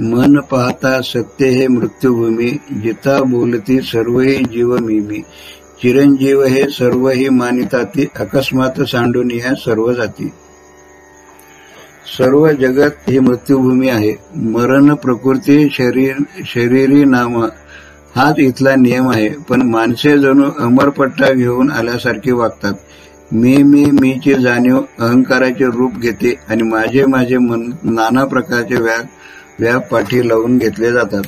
मन पाहता सत्य हे मृत्यूभूमी जिता बोलती सर्वही जीव मी चिरंजीव हे सर्वही मानिताती अकस्मात सांडून या सर्व जाती. सर्व जगत ही मृत्यूभूमी आहे. मरण प्रकृती शरीर शरीरी नाम हाच इथला नियम आहे. पण माणसे जणू अमरपट्टा घेऊन आल्यासारखे वागतात. मी मी मीची जाणीव अहंकाराचे रूप घेते आणि माझे माझे मन नाना प्रकारचे व्याग व्याप पाठी लावून घेतले जातात.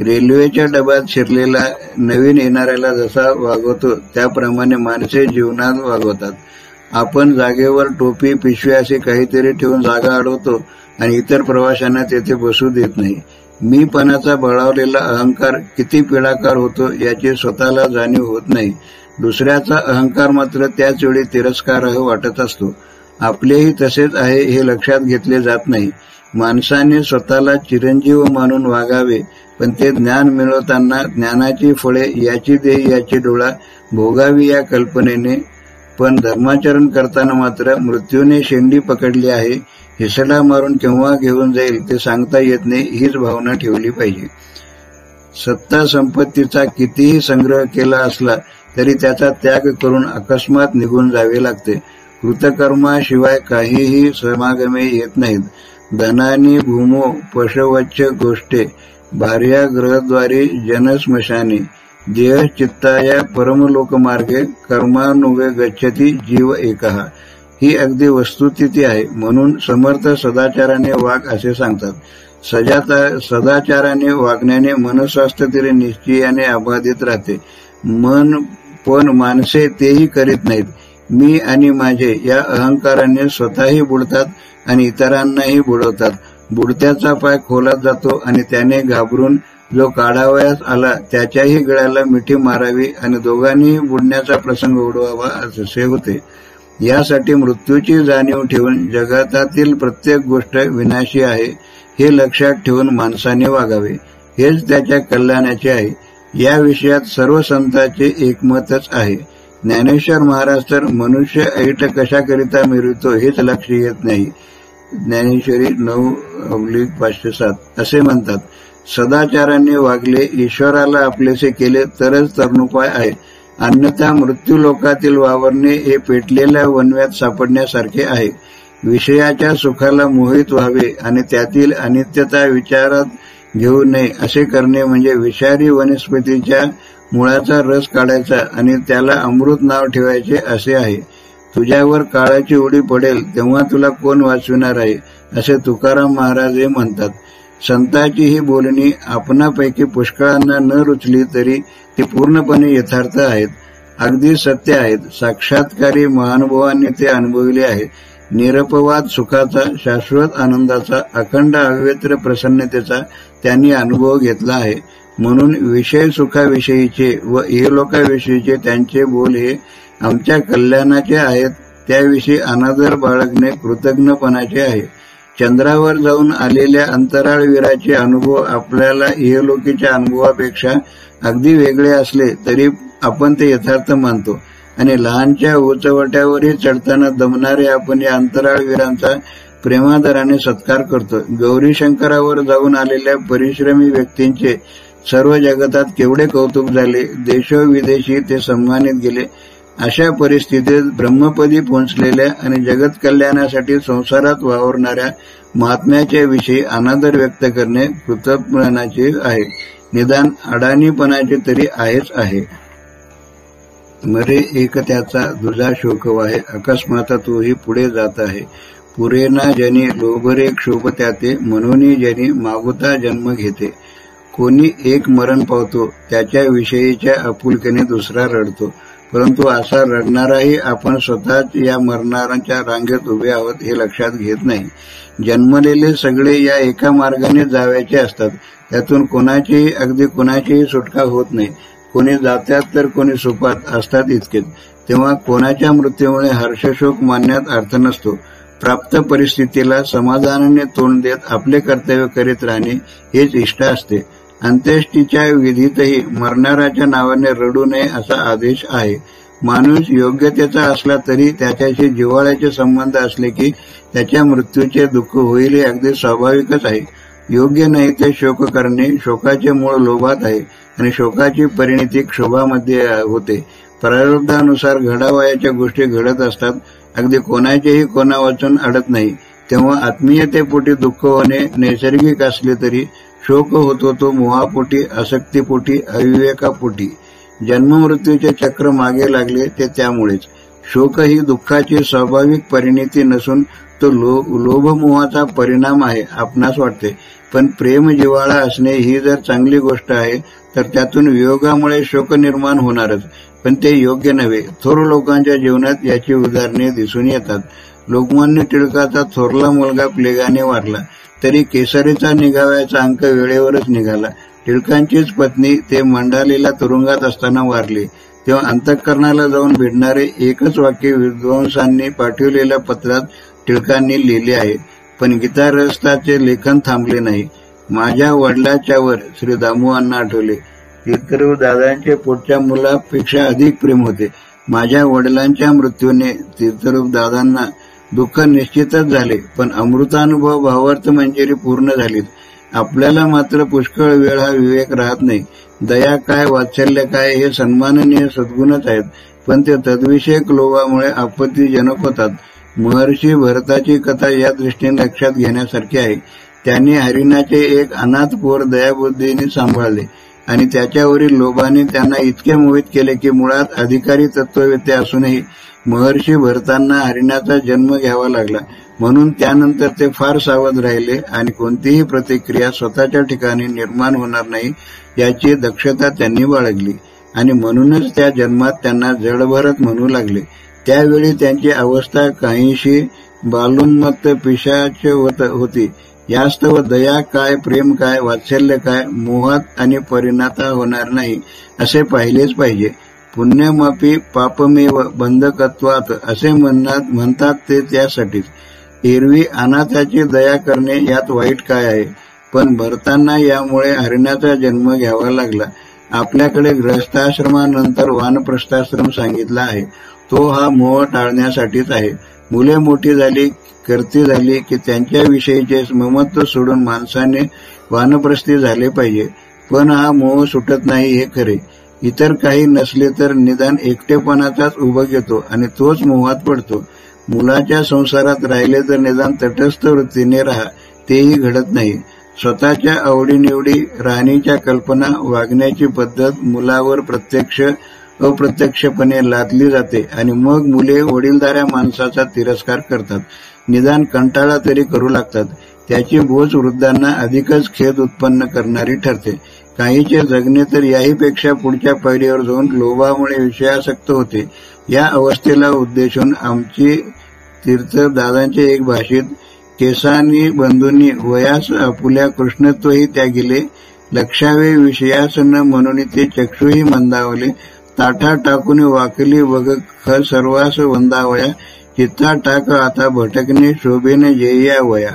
रेल्वेच्या डब्यात शिरलेला नवीन येणाऱ्याला जसा वागवतो त्याप्रमाणे माणसे जीवनात वागवतात. आपण जागेवर टोपी पिशवी असे काहीतरी ठेवून जागा अडवतो आणि इतर प्रवाशांना तेथे बसू देत नाही. मीपणाचा बळावलेला अहंकार किती पिढाकार होतो याची स्वतःला जाणीव होत नाही. दुसऱ्याचा अहंकार मात्र त्याच वेळी तिरस्कार वाटत असतो. आपलेही तसेच आहे हे लक्षात घेतले जात नाही. माणसाने स्वतःला चिरंजीव मानून वागावे पण ते ज्ञान मिळवताना ज्ञानाची फळे याची देह याची डोळा भोगावी या कल्पनेने. पण धर्माचरण करताना मात्र मृत्यूने शेंडी पकडली आहे हिसडा मारून केव्हा घेऊन जाईल ते सांगता येत नाही हीच भावना ठेवली पाहिजे. सत्ता संपत्तीचा कितीही संग्रह केला असला तरी त्याचा त्याग करून अकस्मात निघून जावे लागते. कृतकर्माशिवाय काहीही समागमे येत नाहीत. धनानी भूमो पशवच्छ गोष्टे भार्या ग्रहद्वारे जनस्मशाने देह चित्ताया परमलोकमार्गे कर्मानुवे गच्छती जीव एकहा ही अगदी वस्तुस्थिती आहे. म्हणून समर्थ सदाचाराने वाघ असे सांगतात. सजाता सदाचाराने वागण्याने मनस्वास्थ्य तरी निश्चयाने अबाधित राहते. मन पण माणसे तेही करीत नाहीत. मी आणि माझे या अहंकाराने स्वतःही बुडतात आणि इतरांनाही बुडवतात. बुडत्याचा पाय खोलात जातो आणि त्याने घाबरून जो काढावयास आला त्याच्याही गळ्याला मिठी मारावी आणि दोघांनीही बुडण्याचा प्रसंग उडवावा असे होते. यासाठी मृत्यूची जाणीव ठेवून जगातातील प्रत्येक गोष्ट विनाशी आहे हे लक्षात ठेवून माणसाने वागावे. हेच त्याच्या कल्याणाचे आहे. या विषयात सर्व संतांचे एकमतच आहे. ज्ञानेश्वर महाराज तर मनुष्य ऐट कशाकरिता मिळवतो हेच लक्ष येत नाही. ज्ञानेश्वरी नऊ अब्लिक पाचशे सात असे म्हणतात सदाचाराने वागले ईश्वराला आपलेसे केले तरच तरुणोपाय आहे. अन्यथा मृत्यू लोकातील वावरणे हे पेटलेल्या वनव्यात सापडण्यासारखे आहे. विषयाच्या सुखाला मोहित व्हावे आणि त्यातील अनित्यता विचारात घेऊ नये. असे करणे म्हणजे विषारी वनस्पतीच्या मुळाचा रस काढायचा आणि त्याला अमृत नाव ठेवायचे असे आहे. तुझ्यावर काळाची उडी पडेल तेव्हा तुला कोण वाचविणार आहे? असे तुकाराम महाराज हे म्हणतात. संतांची ही बोलणी आपणापैकी पुष्कळांना न रुचली तरी ती पूर्णपणे यथार्थ आहेत. अगदी सत्य आहेत. साक्षात्कारी महानुभवांनी ते अनुभवले आहे. निरपवाद सुखाचा शाश्वत आनंदाचा अखंड अव्यत्र प्रसन्नतेचा त्यांनी अनुभव घेतला आहे. म्हणून विषय सुखाविषयीचे व इहलोकाविषयीचे त्यांचे बोल हे आमच्या कल्याणाचे आहेत. त्याविषयी अनादर बाळगणे कृतज्ञपणाचे आहे. चंद्रावर जाऊन आलेल्या अंतराळवीराचे अनुभव आपल्याला इहलोकीच्या अनुभवापेक्षा अगदी वेगळे असले तरी आपण ते यथार्थ मानतो. आणि लहानच्या उचवट्यावरही चढताना दमणारे आपण या अंतराळवीरांचा प्रेमादराने सत्कार करतो. गौरी शंकरावर जाऊन आलेल्या परिश्रमी व्यक्तींचे सर्व जगतात केवढे कौतुक झाले देशोविदेशी ते सन्मानित गेले. अशा परिस्थितीत ब्रह्मपदी पोहोचलेल्या आणि जगत कल्याणासाठी संसारात वावरणाऱ्या महात्म्याच्या विषयी अनादर व्यक्त करणे कृतज्ञानाचे आहे. निदान अडाणीपणाचे तरी आहेच आहे. मरे एक त्याचा दुजा शोकवाहे अकस्मात तोही पुढे जात आहे. पुरेना जनी लोभरे क्षोभ त्याते म्हणून जनी मागुता जन्म घेते. कोणी एक मरण पावतो त्याच्या विषयीच्या आपुलकीने दुसरा रडतो. परंतु असा रडणाराही आपण स्वतःच या मरणाऱ्यांच्या रांगेत उभे आहोत हे लक्षात घेत नाही. जन्मलेले सगळे या एका मार्गाने जाव्याचे असतात. त्यातून कोणाचीही अगदी कोणाचीही सुटका होत नाही. कोणी जात्यात तर कोणी सुपात असतात इतकेच. तेव्हा कोणाच्या मृत्यूमुळे हर्षशोक मानण्यात अर्थ नसतो. प्राप्त परिस्थितीला समाधानाने तोंड देत आपले कर्तव्य करीत राहणे हेच इष्ट असते. अंत्येष्टीच्या विधीतही मरणाऱ्याच्या नावाने रडू नये असा आदेश आहे. माणूस योग्यतेचा असला तरी त्याच्याशी जिव्हाळ्याचे संबंध असले की त्याच्या मृत्यूचे दुःख होईल हे अगदी स्वाभाविकच आहे. योग्य नाही ते शोक करणे शोकाचे मूळ लोभात आहे आणि शोकाची परिणिती क्षोभामध्ये होते. प्रारब्धानुसार घडावयाच्या गोष्टी घडत असतात. अगदी कोणाचेही कोणा वाचून अडत नाही. तेव्हा आत्मीयतेपोटी दुःख होणे नैसर्गिक असले तरी शोक होतो तो मोहापोटी आसक्तीपोटी अविवेकापोटी. जन्ममृत्यूचे चक्र मागे लागले ते त्यामुळेच. शोक ही दुःखाची स्वाभाविक परिणिती नसून तो लो लोभमोहाचा परिणाम आहे आपणास वाटते. पण प्रेम जिवाळा असणे ही जर चांगली गोष्ट आहे तर त्यातून वियोगामुळे शोक निर्माण होणारच. पण ते योग्य नव्हे. थोर लोकांच्या जीवनात याची उदाहरणे दिसून येतात. लोकमान्य टिळकाचा थोरला मुलगा प्लेगाने वारला. तरी केसरीचा निघाव्याचा अंक वेळेवरच निघाला. टिळकांचीच पत्नी ते मंडालेला तुरुंगात असताना वारली. तेव्हा अंतःकरणाला जाऊन भिडणारे एकच वाक्य विद्वांसांनी पाठवलेल्या पत्रात टिळकांनी लिहिले आहे. पण गीतारस्ताचे लेखन थांबले नाही. माझ्या वडिलाच्यावर श्री दामू आठवले. तीर्थरूप दादांचे पुढच्या मुलापेक्षा अधिक प्रेम होते. माझ्या वडिलांच्या मृत्यूने तीर्थरूप दादांना दुःख निश्चितच झाले पण अमृतानुभव भावार्थ मंजिरी पूर्ण झालीत. आपल्याला मात्र पुष्कळ वेळ हा विवेक राहत नाही. दया काय वात्सल्य काय हे सन्माननीय सद्गुणच आहेत पण ते तद्विषयक लोभामुळे आपत्तीजनक होतात. महर्षी भरताची कथा या दृष्टीने लक्षात घेण्यासारखी आहे. त्यांनी हरिणाचे एक अनाथ पोर दयाबुद्धीने सांभाळले आणि त्याच्यावरील लोभाने त्यांना इतके मोहित केले की मुळात अधिकारी तत्ववेते असूनही महर्षी भरतांना हरिणाचा जन्म घ्यावा लागला. म्हणून त्यानंतर ते फार सावध राहिले आणि कोणतीही प्रतिक्रिया स्वतःच्या ठिकाणी निर्माण होणार नाही याची दक्षता त्यांनी बाळगली. आणि म्हणूनच त्या जन्मात त्यांना जडभरत म्हणू लागले. त्यावेळी त्यांची अवस्था काहीशी बालुन्मत्त पिशाच होती यास्तव दया काय प्रेम काय वात्सल्य काय मोहात आणि परिणाता होणार नाही असे पाहिलेच पाहिजे. पुण्यमापी पापमेव बंधकत्वात असे म्हणतात म्हणतात ते त्यासाठीच एरवी अनाथाची दया करणे यात वाईट काय आहे? पण भरताना यामुळे हरिणाचा जन्म घ्यावा लागला. आपल्याकडे ग्रस्ताश्रमानंतर वानप्रस्थाश्रम सांगितला आहे. तो हा मोह टाळण्यासाठीच आहे. मुले मोठी झाली करती झाली की त्यांच्याविषयीचे ममत्व सोडून माणसाने वानप्रस्थी झाले पाहिजे. पण हा मोह सुटत नाही हे खरे. इतर काही नसले तर निदान एकटेपणाचाच उभं घेतो आणि तोच मोहात पडतो. मुलाच्या संसारात राहिले तर निदान तटस्थ वृत्तीने राहा तेही घडत नाही. स्वतःच्या आवडीनिवडी राहणीच्या कल्पना वागण्याची पद्धत मुलावर प्रत्यक्ष अप्रत्यक्षपणे लादली जाते आणि मग मुले वडीलधाऱ्या माणसाचा तिरस्कार करतात. निदान कंटाळा तरी करू लागतात. त्याची बोज वृद्धांना अधिकच खेद उत्पन्न करणारी ठरते. काहीचे जगणे तर याहीपेक्षा पुढच्या पायरीवर जाऊन लोभामुळे विषयासक्त होते. या अवस्थेला उद्देशून आमची तीर्थदादांचे एक भाषेत केसानी बंधूंनी वयास आपुल्या कृष्णत्वही त्यागिले लक्षावे विषयास न म्हणून ते चक्षुही मंदावले ताठा टाकून वाकली बघ सर्वास वंदावया चित्ता टाक आता भटकणे शोभेने जेया वया.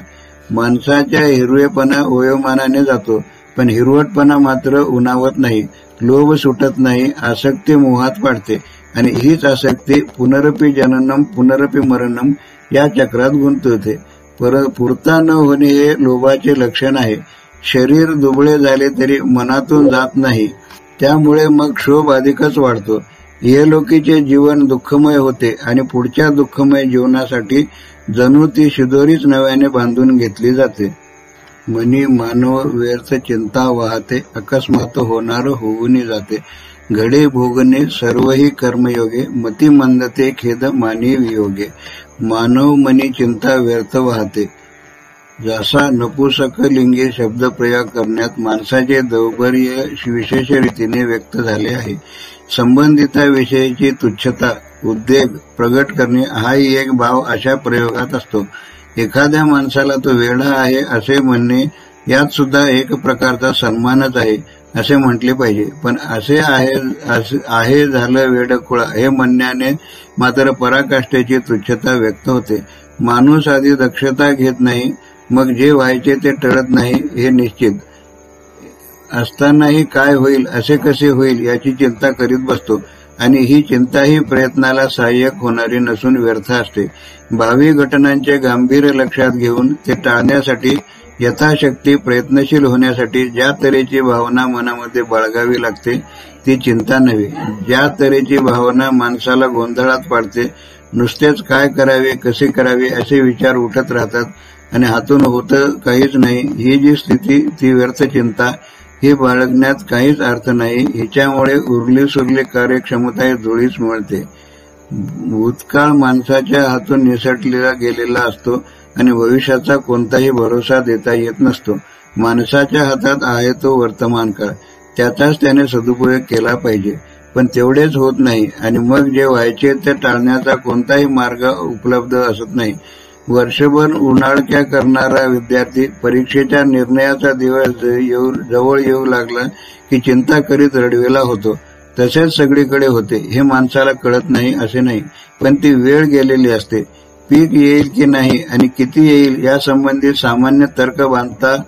माणसाच्या हिरवेपणा वयोमानाने जातो. पण हिरवटपणा मात्र उन्हावत नाही लोभ सुटत नाही आसक्ती मोहात वाढते. आणि हीच आसक्ती पुनरपी जननम पुनरपी मरणम या चक्रात गुंतवते. पर पुरता न होणे हे लोभाचे लक्षण आहे. शरीर दुबळे झाले तरी मनातून जात नाही. त्यामुळे मग क्षोभ अधिकच वाढतो. इहलोकीचे जीवन दुःखमय होते आणि पुढच्या दुःखमय जीवनासाठी जणू ती शिदोरीच नव्याने बांधून घेतली जाते. मनी मानव व्यर्थ चिंता वाहते अकस्मात होणार होऊन जाते. घडे भोगणे सर्वही कर्मयोगे मती मंदते खेद मानी वियोगे. मानव मनी चिंता व्यर्थ वाहते. जसा नपुसक लिंगी शब्दप्रयोग करण्यात माणसाचे दौर्बर्य विशेष रीतीने व्यक्त झाले आहे. संबंधिताविषयीची तुच्छता उद्वेग प्रगट करणे हाही एक भाव अशा प्रयोगात असतो. एखाद्या माणसाला तो वेडा आहे असे म्हणणे यात सुद्धा एक प्रकारचा सन्मानच आहे असे म्हटले पाहिजे. पण असे आहे आहे झालं वेडकुळा हे म्हणण्याने मात्र पराकाष्ठेची तुच्छता व्यक्त होते. माणूस आधी दक्षता घेत नाही मग जे व्हायचे ते टळत नाही हे निश्चित. असतानाही काय होईल असे कसे होईल याची चिंता करीत बसतो. आणि ही चिंताही प्रयत्नाला सहाय्यक होणारी नसून व्यर्थ असते. भावी घटनांचे गांभीर्य लक्षात घेऊन ते टाळण्यासाठी यथाशक्ती प्रयत्नशील होण्यासाठी ज्या तऱ्हेची भावना मनामध्ये बाळगावी लागते ती चिंता नव्हे. ज्या तऱ्हेची भावना माणसाला गोंधळात पाडते नुसतेच काय करावे कसे करावे असे विचार उठत राहतात आणि हातून होतं काहीच नाही. ही जी स्थिती ती व्यर्थ चिंता हे बाळगण्यात काहीच अर्थ नाही. हिच्यामुळे उरली सुरली कार्यक्षमता धुळीच मिळते. भूतकाळ माणसाच्या हातून निसटलेला गेलेला असतो आणि भविष्याचा कोणताही भरोसा देता येत नसतो. माणसाच्या हातात आहे तो वर्तमान काळ. त्याचाच त्याने सदुपयोग केला पाहिजे. पण तेवढेच होत नाही. आणि मग जे व्हायचे ते टाळण्याचा कोणताही मार्ग उपलब्ध असत नाही. वर्षभर उन्हाळक्या करणारा विद्यार्थी परीक्षेच्या निर्णयाचा दिवस येऊ जवळ येऊ लागला की चिंता करीत रडवेला होतो. तसेच सगळीकडे होते. हे माणसाला कळत नाही असे नाही. पण ती वेळ गेलेली असते. पीक येईल की नाही आणि किती येईल यासंबंधी सामान्य तर्क बांधता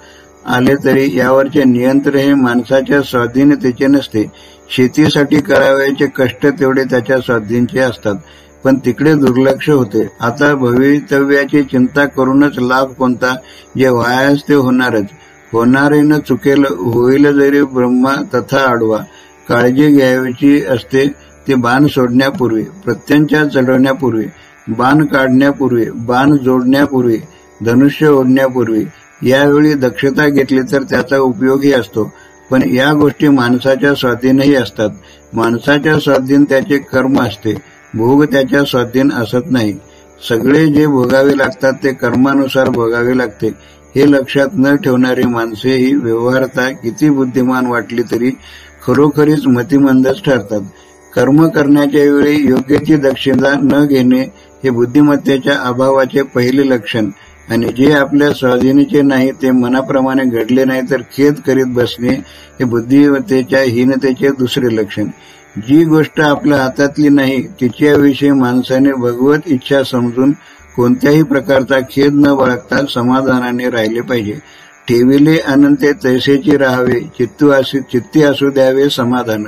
आले तरी यावरचे नियंत्रण हे माणसाच्या स्वाधीनतेचे नसते. शेतीसाठी करावयाचे कष्ट तेवढे त्याच्या स्वाधीनचे असतात. पण तिकडे दुर्लक्ष होते. आता भवितव्याची चिंता करूनच लाभ कोणता? जे व्हायास ते होणारच. होणारेनं चुकेल होईल जरी ब्रह्मा तथा आडवा. काळजी घ्यायची असते ते बाण सोडण्यापूर्वी प्रत्यंच्या चढवण्यापूर्वी बाण काढण्यापूर्वी बाण जोडण्यापूर्वी धनुष्य ओढण्यापूर्वी. यावेळी दक्षता घेतली तर त्याचा उपयोगही असतो. पण या गोष्टी माणसाच्या स्वाधीनही असतात. माणसाच्या स्वाधीन त्याचे कर्म असते. भोग त्याच्या स्वाधीन असत नाही. सगळे जे भोगावे लागतात ते कर्मानुसार भोगावे लागते. हे लक्षात न ठेवणारी माणसे ही व्यवहारता किती बुद्धिमान वाटली तरी खरोखरीच मतिमंदच ठरतात. कर्म करण्याच्या वेळी योग्यची दक्षिणा न घेणे हे बुद्धिमत्तेच्या अभावाचे पहिले लक्षण. आणि जे आपल्या स्वाधीनीचे नाही ते मनाप्रमाणे घडले नाही तर खेद करीत बसणे हे बुद्धिमत्तेच्या हीनतेचे दुसरे लक्षण. जी गोष्ट आपल्या हातातली नाही तिच्याविषयी माणसाने भगवत इच्छा समजून कोणत्याही प्रकारचा खेद न बाळगता समाधानाने राहिले पाहिजे. ठेविले अनंते तैसेची राहावे चित्तू असू चित्ती असू द्यावे समाधान.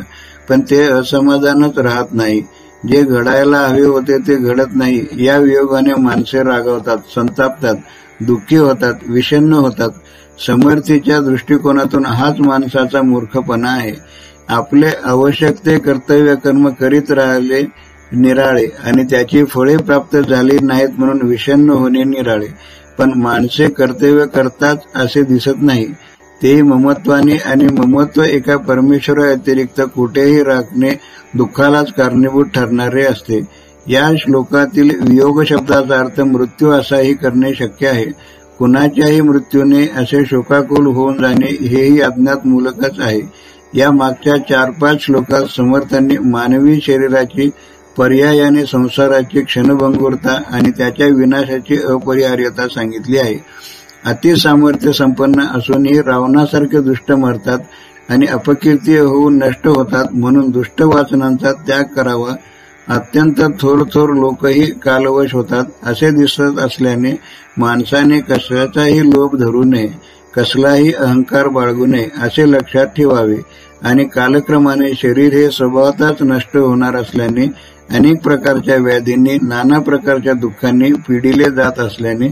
पण ते असमाधानच राहत नाही. जे घडायला हवे होते ते घडत नाही. या वियोगाने माणसे रागवतात संतापतात दुःखी होतात विषन्न होतात. समर्थीच्या दृष्टिकोनातून हाच माणसाचा मूर्खपणा आहे. आपले आवश्यक ते कर्तव्य कर्म करीत राहिले निराळे. आणि त्याची फळे प्राप्त झाली नाहीत म्हणून विषन्न होणे निराळे. पण माणसे कर्तव्य करतात असे दिसत नाही. ते ममत्वाने आणि ममत्व एका परमेश्वरा कुठेही राखणे दुःखालाच कारणीभूत ठरणारे असते. या श्लोकातील वियोग शब्दाचा अर्थ मृत्यू असाही करणे शक्य आहे. कुणाच्याही मृत्यूने असे शोकाकुल होऊन जाणे हेही अज्ञात मूलकच आहे. या मागच्या चार पाच श्लोकात समर्थांनी मानवी शरीराची पर्यायाने संसाराची क्षणभंगुरता आणि त्याच्या विनाशाची अपरिहार्यता सांगितली आहे. अतिसामर्थ्य संपन्न असूनही रावणासारखे दुष्ट मरतात आणि अपकीर्ती होऊन नष्ट होतात म्हणून दुष्ट वाचनांचा त्याग करावा. अत्यंत थोर थोर लोकही कालवश होतात असे दिसत असल्याने माणसाने कशाचाही लोभ धरू नये कसलाही अहंकार बाळगू नये असे लक्षात ठेवावे. आणि कालक्रमाने शरीर हे स्वभावतच नष्ट होणार असल्याने अनेक प्रकारच्या व्याधींनी नाना प्रकारच्या दुःखांनी पिढीले जात असल्याने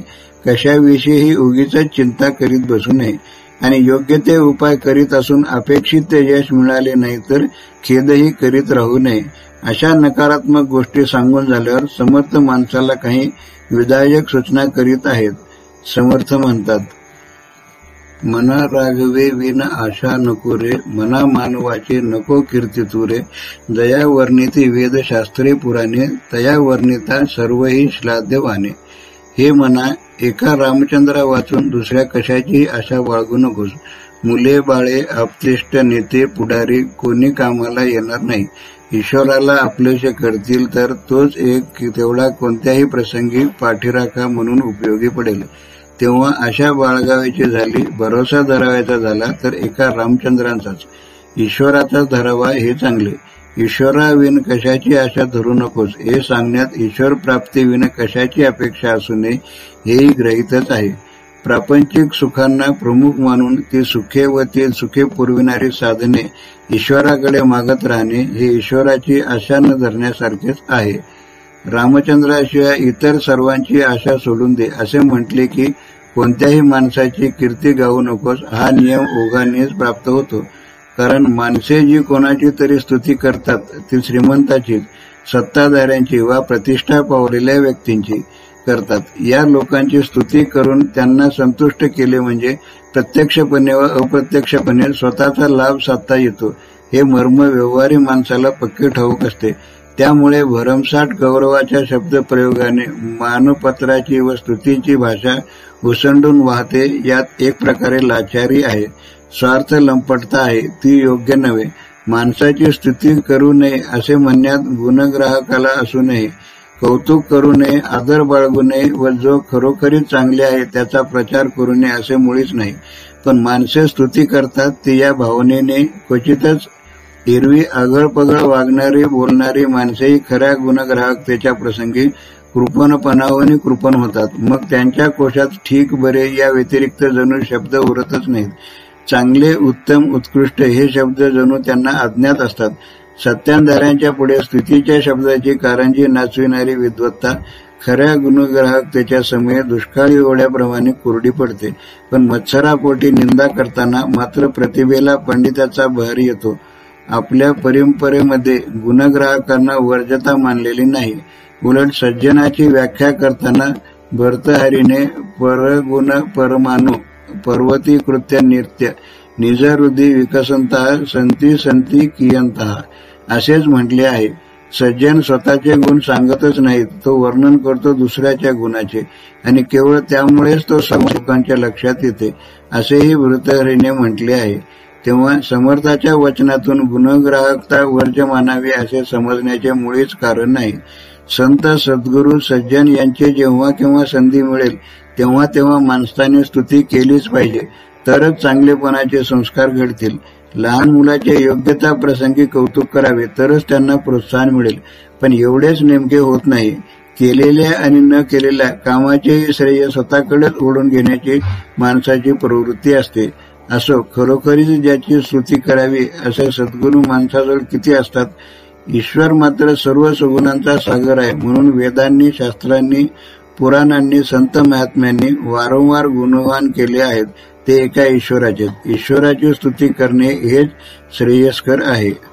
कशाविषयीही उगीच चिंता करीत बसू नये. आणि योग्य ते उपाय करीत असून अपेक्षित ते यश मिळाले नाही तर खेदही करीत राहू नये. अशा नकारात्मक गोष्टी सांगून झाल्यावर समर्थ माणसाला काही विधायक सूचना करीत आहेत समर्थ म्हणतात. मना राघवे विन आशा नको रे मना मानवाचे नको कीर्ती तुरे दया वर्णिती वेदशास्त्रे पुराणे तया वर्णिता सर्वही श्लाद्यवाने हे मना एका रामचंद्रा वाचून दुसऱ्या कशाचीही आशा बाळगू नकोस. मुले बाळे अपतिष्ट नेते पुढारी कोणी कामाला येणार नाही. ईश्वराला आपलेसे करतील तर तोच एक तेवढा कोणत्याही प्रसंगी पाठीराखा म्हणून उपयोगी पडेल. तेव्हा आशा बाळगावायची झाली भरोसा धरावायचा झाला तर एका रामचंद्रांचाच. ईश्वराचा धरावा हे चांगले. ईश्वराविन कशाची आशा धरू नकोस हे सांगण्यात ईश्वर प्राप्तीविन कशाची अपेक्षा असू नये हेही ग्रहितच आहे. प्रापंचिक सुखांना प्रमुख मानून ती सुखे व ती सुखे पुरविणारी साधने ईश्वराकडे मागत राहणे हे ईश्वराची आशा न धरण्यासारखेच आहे. रामचंद्राशिवाय इतर सर्वांची आशा सोडून दे असे म्हटले की कोणत्याही माणसाची कीर्ती गाऊ नकोस हा नियम ओघानेच प्राप्त होतो. कारण माणसे जी कोणाची तरी स्तुती करतात ती श्रीमंताची सत्ताधाऱ्यांची वा प्रतिष्ठा पावलेल्या व्यक्तींची करतात. या लोकांची स्तुती करून त्यांना संतुष्ट केले म्हणजे प्रत्यक्षपणे व अप्रत्यक्षपणे स्वतःचा लाभ साधता येतो. हे मर्म व्यवहारी माणसाला पक्के ठाऊक असते. त्यामुळे भरमसाठ गौरवाच्या शब्दप्रयोगाने मानपत्राची व स्तुतीची भाषा उसंडून वाहते यात एक प्रकारे लाचारी आहे स्वार्थ लंपटता आहे ती योग्य नव्हे. माणसाची स्तुती करू नये असे म्हणण्यात गुणग्राहकाला असू नये. कौतुक करू नये आदर बाळगू नये व जो खरोखरीच चांगले आहे त्याचा प्रचार करू नये असे मुळीच नाही. पण माणसे स्तुती करतात ते या भावनेने क्वचितच एरवी आगळपगळ वागणारी बोलणारी माणसेही खऱ्या गुणग्राहकतेच्या प्रसंगी कृपणपणावनी कृपण होतात. मग त्यांच्या कोशात ठीक बरे या व्यतिरिक्त जणू शब्द उरतच नाहीत. चांगले उत्तम उत्कृष्ट हे शब्द जणू त्यांना अज्ञात असतात. सत्यांधाऱ्यांच्या पुढे स्तुतीच्या शब्दाची कारंजी नाचविणारी विद्वत्ता खऱ्या गुणग्राहकतेच्या समये दुष्काळी ओढ्याप्रमाणे कोरडी पडते. पण मत्सरापोटी निंदा करताना मात्र प्रतिभेला पंडिताचा बहर येतो. आपल्या परंपरेमध्ये गुणग्राहकांना वर्जता मानलेली नाही. उलट सज्जनाची व्याख्या करताना भर्तहरीने परगुण परमाणू पर्वती कृत्य नृत्य निजहृदी विकसंत संती संती कियंत असेच म्हटले आहे. सज्जन स्वतःचे गुण सांगतच नाहीत तो वर्णन करतो दुसऱ्याच्या गुणाचे आणि केवळ त्यामुळेच तो लोकांच्या लक्षात येते असेही वृत्तहरीने म्हटले आहे. तेव्हा समर्थाच्या वचनातून गुणग्राहकता वर्ज मानावी असे समजण्याचे मुळीच कारण नाही. संत सद्गुरू सज्जन यांचे जेव्हा केव्हा संधी मिळेल तेव्हा तेव्हा माणसाने स्तुती केलीच पाहिजे तरच चांगलेपणाचे संस्कार घडतील. लहान मुलाच्या योग्यता प्रसंगी कौतुक करावे तरच त्यांना प्रोत्साहन मिळेल. पण एवढेच नेमके होत नाही. केलेल्या आणि न केलेल्या कामाचेही श्रेय स्वतःकडेच ओढून घेण्याची माणसाची प्रवृत्ती असते. असो खरोखरीच ज्याची स्तुती करावी असे सद्गुरू माणसाजवळ किती असतात? ईश्वर मात्र सर्व सुगुणांचा सागर आहे. म्हणून वेदांनी शास्त्रांनी पुराणांनी संत महात्म्यांनी वारंवार गुणवान केले आहेत. ते एका ईश्वराचे ईश्वराची स्तुती करणे हेच श्रेयस्कर आहे.